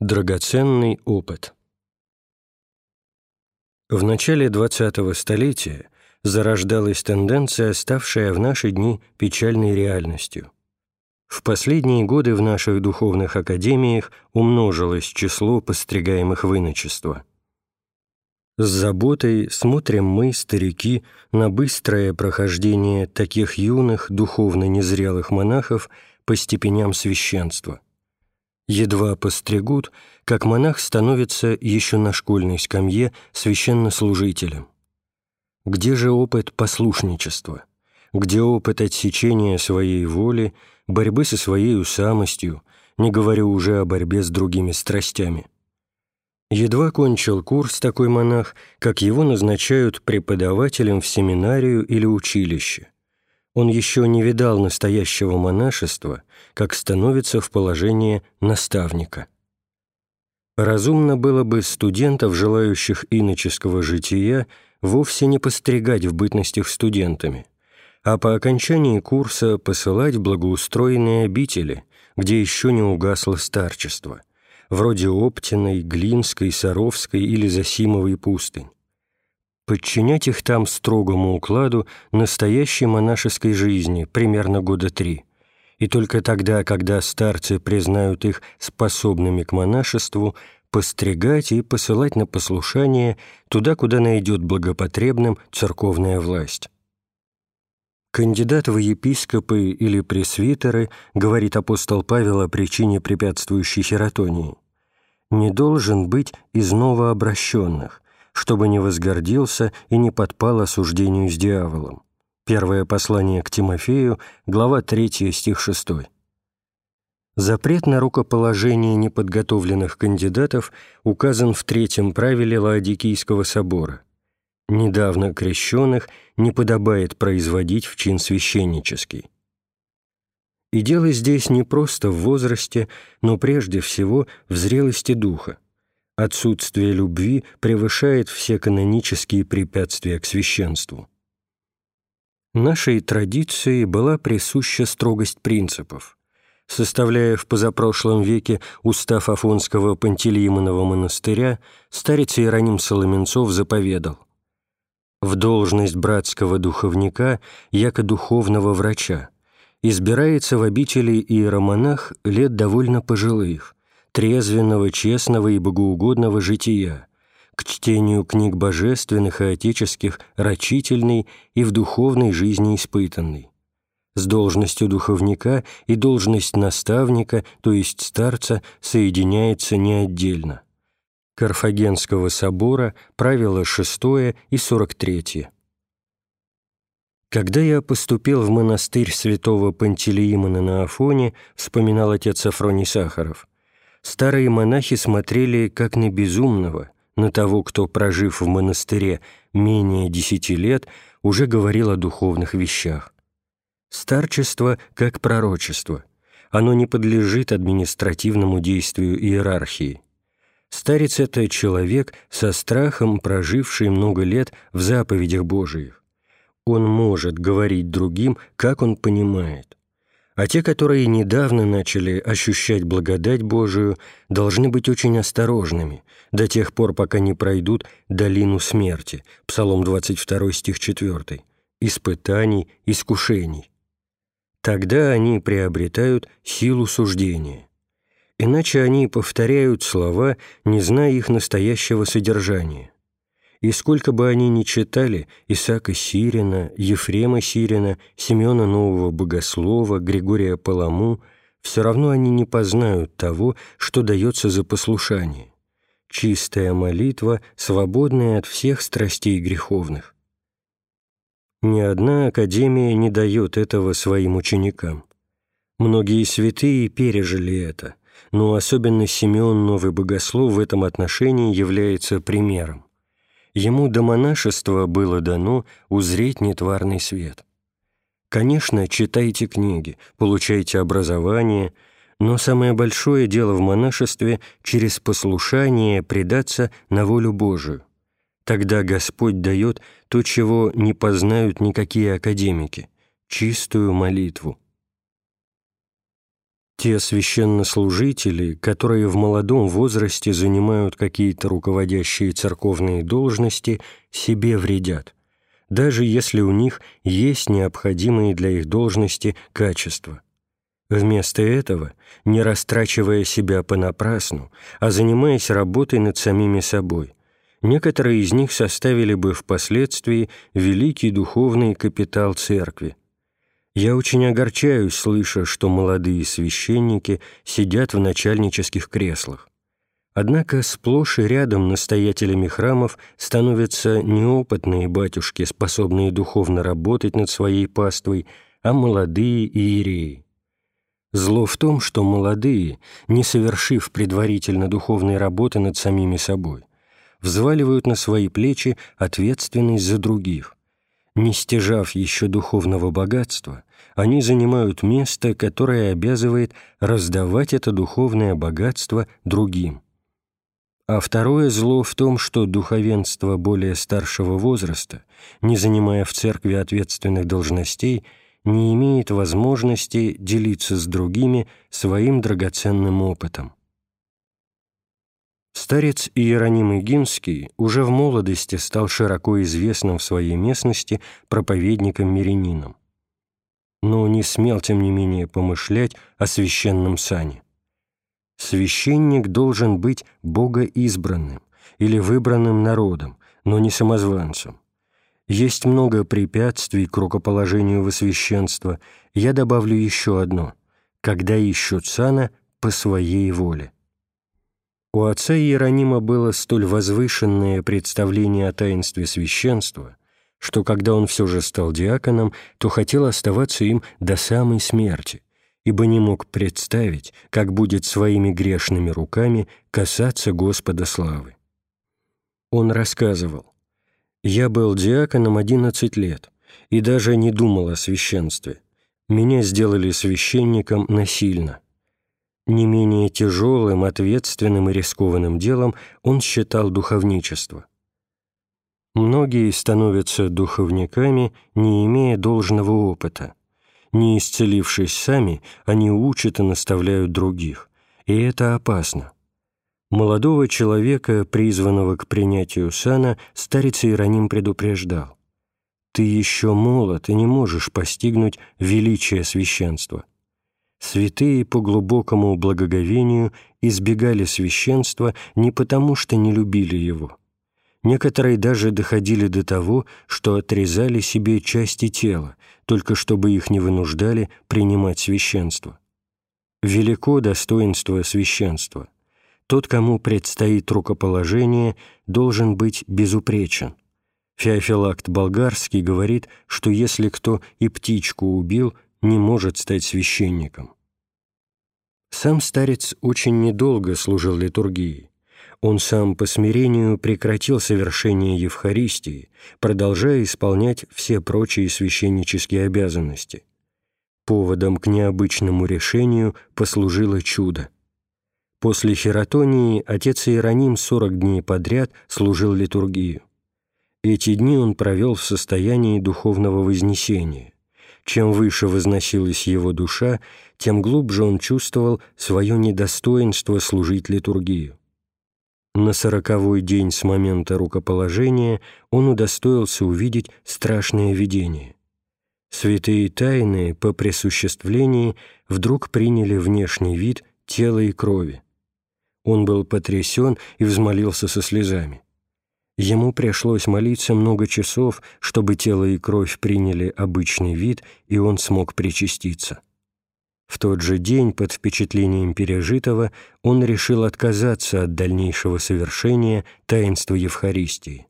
Драгоценный опыт В начале XX столетия зарождалась тенденция, ставшая в наши дни печальной реальностью. В последние годы в наших духовных академиях умножилось число постригаемых в иночество. С заботой смотрим мы, старики, на быстрое прохождение таких юных, духовно незрелых монахов по степеням священства – едва постригут, как монах становится еще на школьной скамье священнослужителем. Где же опыт послушничества? Где опыт отсечения своей воли, борьбы со своей самостью, не говорю уже о борьбе с другими страстями? Едва кончил курс такой монах, как его назначают преподавателем в семинарию или училище – он еще не видал настоящего монашества, как становится в положение наставника. Разумно было бы студентов, желающих иноческого жития, вовсе не постригать в бытностях студентами, а по окончании курса посылать в благоустроенные обители, где еще не угасло старчество, вроде Оптиной, Глинской, Саровской или Засимовой пустынь подчинять их там строгому укладу настоящей монашеской жизни примерно года три. И только тогда, когда старцы признают их способными к монашеству, постригать и посылать на послушание туда, куда найдет благопотребным церковная власть. Кандидат в епископы или пресвитеры, говорит апостол Павел о причине препятствующей хератонии, не должен быть из новообращенных, чтобы не возгордился и не подпал осуждению с дьяволом. Первое послание к Тимофею, глава 3, стих 6. Запрет на рукоположение неподготовленных кандидатов указан в третьем правиле Лаодикийского собора. Недавно крещенных не подобает производить в чин священнический. И дело здесь не просто в возрасте, но прежде всего в зрелости духа. Отсутствие любви превышает все канонические препятствия к священству. Нашей традиции была присуща строгость принципов. Составляя в позапрошлом веке устав Афонского Пантелеймонова монастыря, старец Иероним Соломенцов заповедал «В должность братского духовника, яко духовного врача, избирается в обители иеромонах лет довольно пожилых, трезвенного, честного и богоугодного жития, к чтению книг божественных и отеческих рачительный и в духовной жизни испытанный. С должностью духовника и должность наставника, то есть старца, соединяется не отдельно. Карфагенского собора, правило 6 и 43. Когда я поступил в монастырь святого Пантелеимона на Афоне, вспоминал отец Афроний Сахаров, старые монахи смотрели как на безумного, на того, кто, прожив в монастыре менее десяти лет, уже говорил о духовных вещах. Старчество как пророчество. Оно не подлежит административному действию иерархии. Старец — это человек со страхом, проживший много лет в заповедях Божиих. Он может говорить другим, как он понимает а те, которые недавно начали ощущать благодать Божию, должны быть очень осторожными до тех пор, пока не пройдут долину смерти, Псалом 22 стих 4, испытаний, искушений. Тогда они приобретают силу суждения. Иначе они повторяют слова, не зная их настоящего содержания. И сколько бы они ни читали Исаака Сирина, Ефрема Сирина, Семена Нового Богослова, Григория Паламу, все равно они не познают того, что дается за послушание. Чистая молитва, свободная от всех страстей греховных. Ни одна академия не дает этого своим ученикам. Многие святые пережили это, но особенно Симеон Новый Богослов в этом отношении является примером ему до монашества было дано узреть нетварный свет. Конечно, читайте книги, получайте образование, но самое большое дело в монашестве — через послушание предаться на волю Божию. Тогда Господь дает то, чего не познают никакие академики — чистую молитву. Те священнослужители, которые в молодом возрасте занимают какие-то руководящие церковные должности, себе вредят, даже если у них есть необходимые для их должности качества. Вместо этого, не растрачивая себя понапрасну, а занимаясь работой над самими собой, некоторые из них составили бы впоследствии великий духовный капитал Церкви, я очень огорчаюсь, слыша, что молодые священники сидят в начальнических креслах. Однако сплошь и рядом настоятелями храмов становятся неопытные батюшки, способные духовно работать над своей паствой, а молодые иереи. Зло в том, что молодые, не совершив предварительно духовной работы над самими собой, взваливают на свои плечи ответственность за других – не стяжав еще духовного богатства, они занимают место, которое обязывает раздавать это духовное богатство другим. А второе зло в том, что духовенство более старшего возраста, не занимая в церкви ответственных должностей, не имеет возможности делиться с другими своим драгоценным опытом. Старец Иероним Игинский уже в молодости стал широко известным в своей местности проповедником-мирянином. Но не смел, тем не менее, помышлять о священном сане. Священник должен быть богоизбранным или выбранным народом, но не самозванцем. Есть много препятствий к рукоположению во священство, я добавлю еще одно – когда ищут сана по своей воле. У отца Иеронима было столь возвышенное представление о таинстве священства, что когда он все же стал диаконом, то хотел оставаться им до самой смерти, ибо не мог представить, как будет своими грешными руками касаться Господа славы. Он рассказывал, «Я был диаконом одиннадцать лет и даже не думал о священстве. Меня сделали священником насильно». Не менее тяжелым, ответственным и рискованным делом он считал духовничество. Многие становятся духовниками, не имея должного опыта. Не исцелившись сами, они учат и наставляют других, и это опасно. Молодого человека, призванного к принятию сана, старец Иероним предупреждал. «Ты еще молод и не можешь постигнуть величие священства. Святые по глубокому благоговению избегали священства не потому, что не любили его. Некоторые даже доходили до того, что отрезали себе части тела, только чтобы их не вынуждали принимать священство. Велико достоинство священства. Тот, кому предстоит рукоположение, должен быть безупречен. Феофилакт Болгарский говорит, что если кто и птичку убил, не может стать священником. Сам старец очень недолго служил литургии. Он сам по смирению прекратил совершение Евхаристии, продолжая исполнять все прочие священнические обязанности. Поводом к необычному решению послужило чудо. После хератонии отец Иероним 40 дней подряд служил литургию. Эти дни он провел в состоянии духовного вознесения. Чем выше возносилась его душа, тем глубже он чувствовал свое недостоинство служить литургию. На сороковой день с момента рукоположения он удостоился увидеть страшное видение. Святые тайны по присуществлении вдруг приняли внешний вид тела и крови. Он был потрясен и взмолился со слезами. Ему пришлось молиться много часов, чтобы тело и кровь приняли обычный вид, и он смог причаститься. В тот же день, под впечатлением пережитого, он решил отказаться от дальнейшего совершения таинства Евхаристии.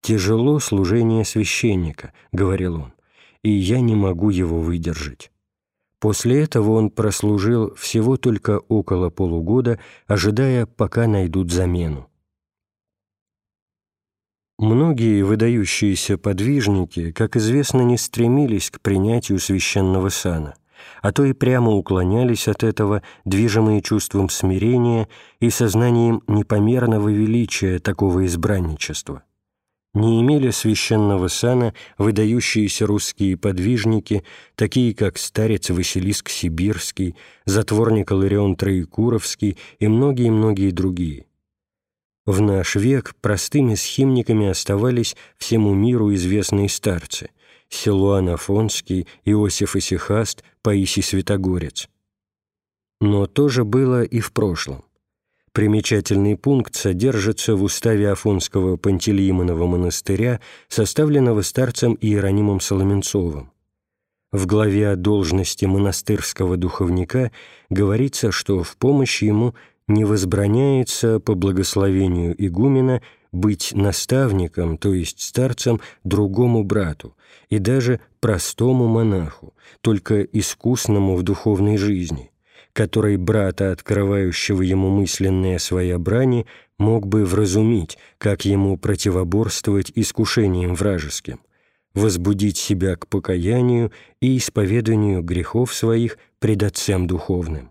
«Тяжело служение священника», — говорил он, — «и я не могу его выдержать». После этого он прослужил всего только около полугода, ожидая, пока найдут замену. Многие выдающиеся подвижники, как известно, не стремились к принятию священного сана, а то и прямо уклонялись от этого, движимые чувством смирения и сознанием непомерного величия такого избранничества. Не имели священного сана выдающиеся русские подвижники, такие как старец Василиск Сибирский, затворник Иларион Троекуровский и многие-многие другие. В наш век простыми схимниками оставались всему миру известные старцы – Силуан Афонский, Иосиф Исихаст, Паисий Святогорец. Но то же было и в прошлом. Примечательный пункт содержится в уставе Афонского Пантелеимонова монастыря, составленного старцем Иеронимом Соломенцовым. В главе о должности монастырского духовника говорится, что в помощь ему не возбраняется по благословению игумена быть наставником, то есть старцем, другому брату и даже простому монаху, только искусному в духовной жизни, который брата, открывающего ему мысленные своя брани, мог бы вразумить, как ему противоборствовать искушениям вражеским, возбудить себя к покаянию и исповеданию грехов своих пред Отцем Духовным.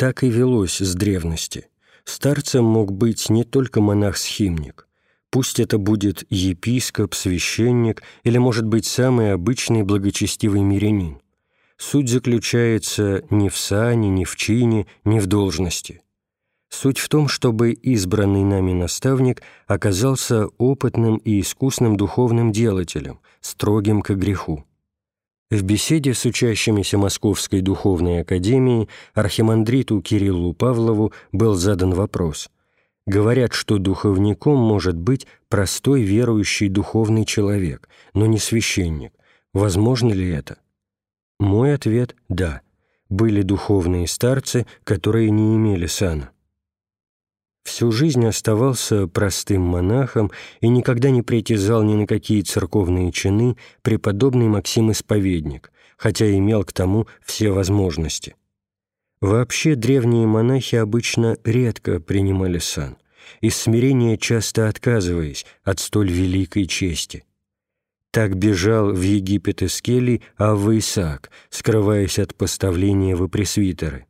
Так и велось с древности. Старцем мог быть не только монах-схимник, Пусть это будет епископ, священник или, может быть, самый обычный благочестивый мирянин. Суть заключается не в сане, не в чине, не в должности. Суть в том, чтобы избранный нами наставник оказался опытным и искусным духовным делателем, строгим к греху. В беседе с учащимися Московской духовной академии архимандриту Кириллу Павлову был задан вопрос. Говорят, что духовником может быть простой верующий духовный человек, но не священник. Возможно ли это? Мой ответ – да. Были духовные старцы, которые не имели сана всю жизнь оставался простым монахом и никогда не притязал ни на какие церковные чины преподобный Максим Исповедник, хотя имел к тому все возможности. Вообще древние монахи обычно редко принимали сан, из смирения часто отказываясь от столь великой чести. Так бежал в Египет из келий Авва Исаак, скрываясь от поставления в пресвитеры.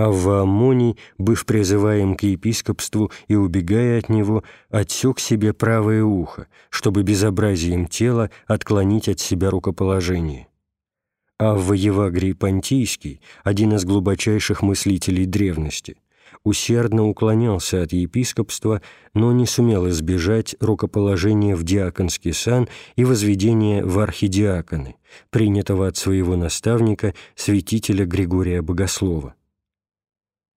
Авва Амоний, быв призываем к епископству и убегая от него, отсек себе правое ухо, чтобы безобразием тела отклонить от себя рукоположение. Авва Евагрий Понтийский, один из глубочайших мыслителей древности, усердно уклонялся от епископства, но не сумел избежать рукоположения в диаконский сан и возведения в архидиаконы, принятого от своего наставника, святителя Григория Богослова.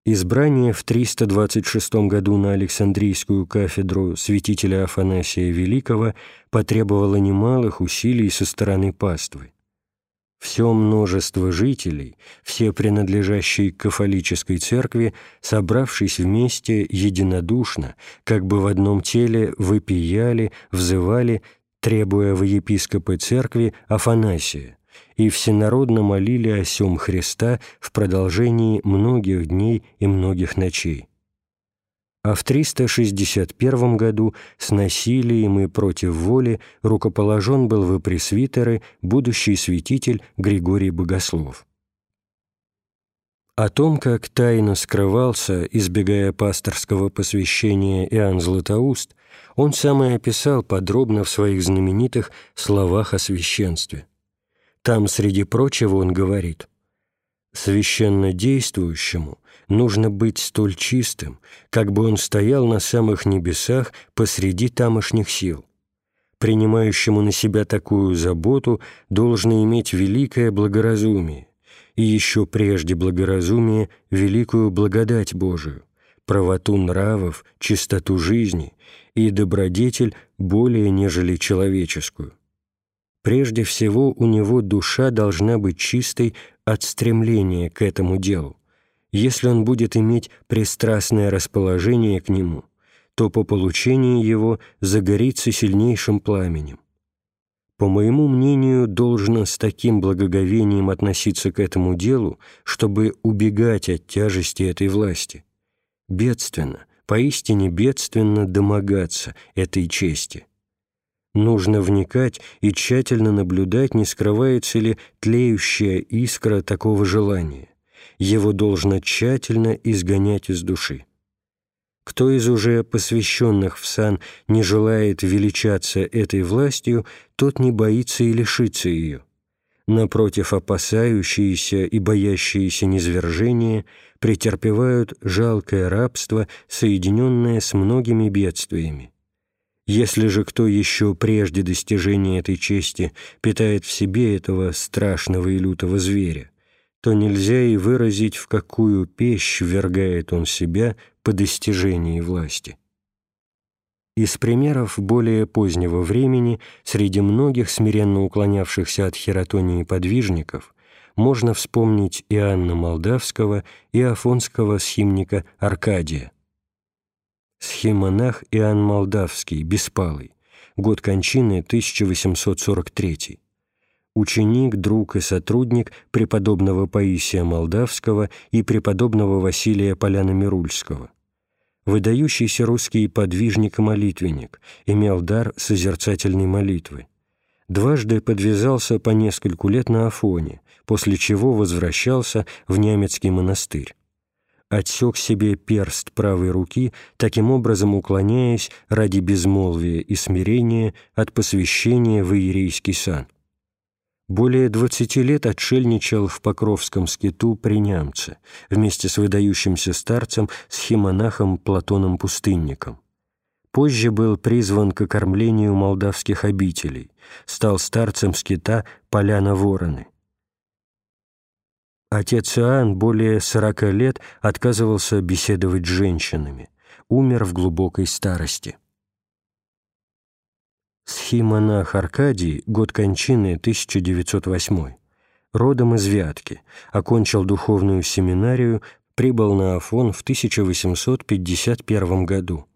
Избрание в 326 году на Александрийскую кафедру святителя Афанасия Великого потребовало немалых усилий со стороны паствы. Все множество жителей, все принадлежащие к кафолической церкви, собравшись вместе единодушно, как бы в одном теле выпияли, взывали, требуя в епископы церкви Афанасия, и всенародно молили о сем Христа в продолжении многих дней и многих ночей. А в 361 году с насилием и против воли рукоположен был в пресвитеры будущий святитель Григорий Богослов. О том, как тайно скрывался, избегая пасторского посвящения Иоанн Златоуст, он сам и описал подробно в своих знаменитых «Словах о священстве». Там, среди прочего, он говорит, «Священно действующему нужно быть столь чистым, как бы он стоял на самых небесах посреди тамошних сил. Принимающему на себя такую заботу должно иметь великое благоразумие, и еще прежде благоразумие – великую благодать Божию, правоту нравов, чистоту жизни и добродетель более нежели человеческую. Прежде всего, у него душа должна быть чистой от стремления к этому делу. Если он будет иметь пристрастное расположение к нему, то по получении его загорится сильнейшим пламенем. По моему мнению, должно с таким благоговением относиться к этому делу, чтобы убегать от тяжести этой власти. Бедственно, поистине бедственно домогаться этой чести. Нужно вникать и тщательно наблюдать, не скрывается ли тлеющая искра такого желания. Его должно тщательно изгонять из души. Кто из уже посвященных в сан не желает величаться этой властью, тот не боится и лишится ее. Напротив, опасающиеся и боящиеся низвержения претерпевают жалкое рабство, соединенное с многими бедствиями. Если же кто еще прежде достижения этой чести питает в себе этого страшного и лютого зверя, то нельзя и выразить, в какую пещь ввергает он себя по достижении власти. Из примеров более позднего времени среди многих смиренно уклонявшихся от хератонии подвижников можно вспомнить Иоанна Молдавского и афонского схимника Аркадия. Схимонах Иоанн Молдавский, Беспалый, год кончины 1843 ученик, друг и сотрудник преподобного Паисия Молдавского и преподобного Василия Поляна-Мирульского. Выдающийся русский подвижник и молитвенник, имел дар созерцательной молитвы. Дважды подвязался по нескольку лет на Афоне, после чего возвращался в Нямецкий монастырь. Отсек себе перст правой руки, таким образом уклоняясь ради безмолвия и смирения от посвящения в иерейский сан более двадцати лет отшельничал в Покровском скиту при Нямце вместе с выдающимся старцем схимонахом Платоном Пустынником. Позже был призван к окормлению молдавских обителей, стал старцем скита Поляна Вороны. Отец Иоанн более сорока лет отказывался беседовать с женщинами, умер в глубокой старости. Схимонах Аркадий, год кончины 1908, родом из Вятки, окончил духовную семинарию, прибыл на Афон в 1851 году.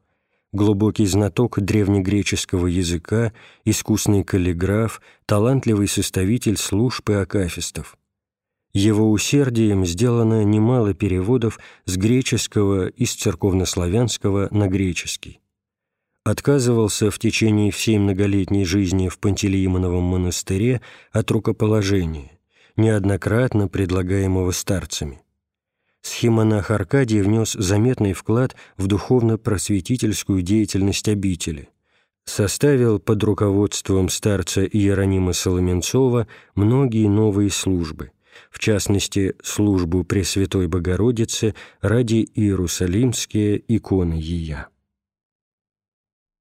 Глубокий знаток древнегреческого языка, искусный каллиграф, талантливый составитель служб и акафистов. Его усердием сделано немало переводов с греческого из церковнославянского на греческий отказывался в течение всей многолетней жизни в Пантелеимоновом монастыре от рукоположения, неоднократно предлагаемого старцами. Схимонах Аркадий внес заметный вклад в духовно-просветительскую деятельность обители, составил под руководством старца Иеронима Соломенцова многие новые службы, в частности, службу Пресвятой Богородице ради Иерусалимские иконы Ея.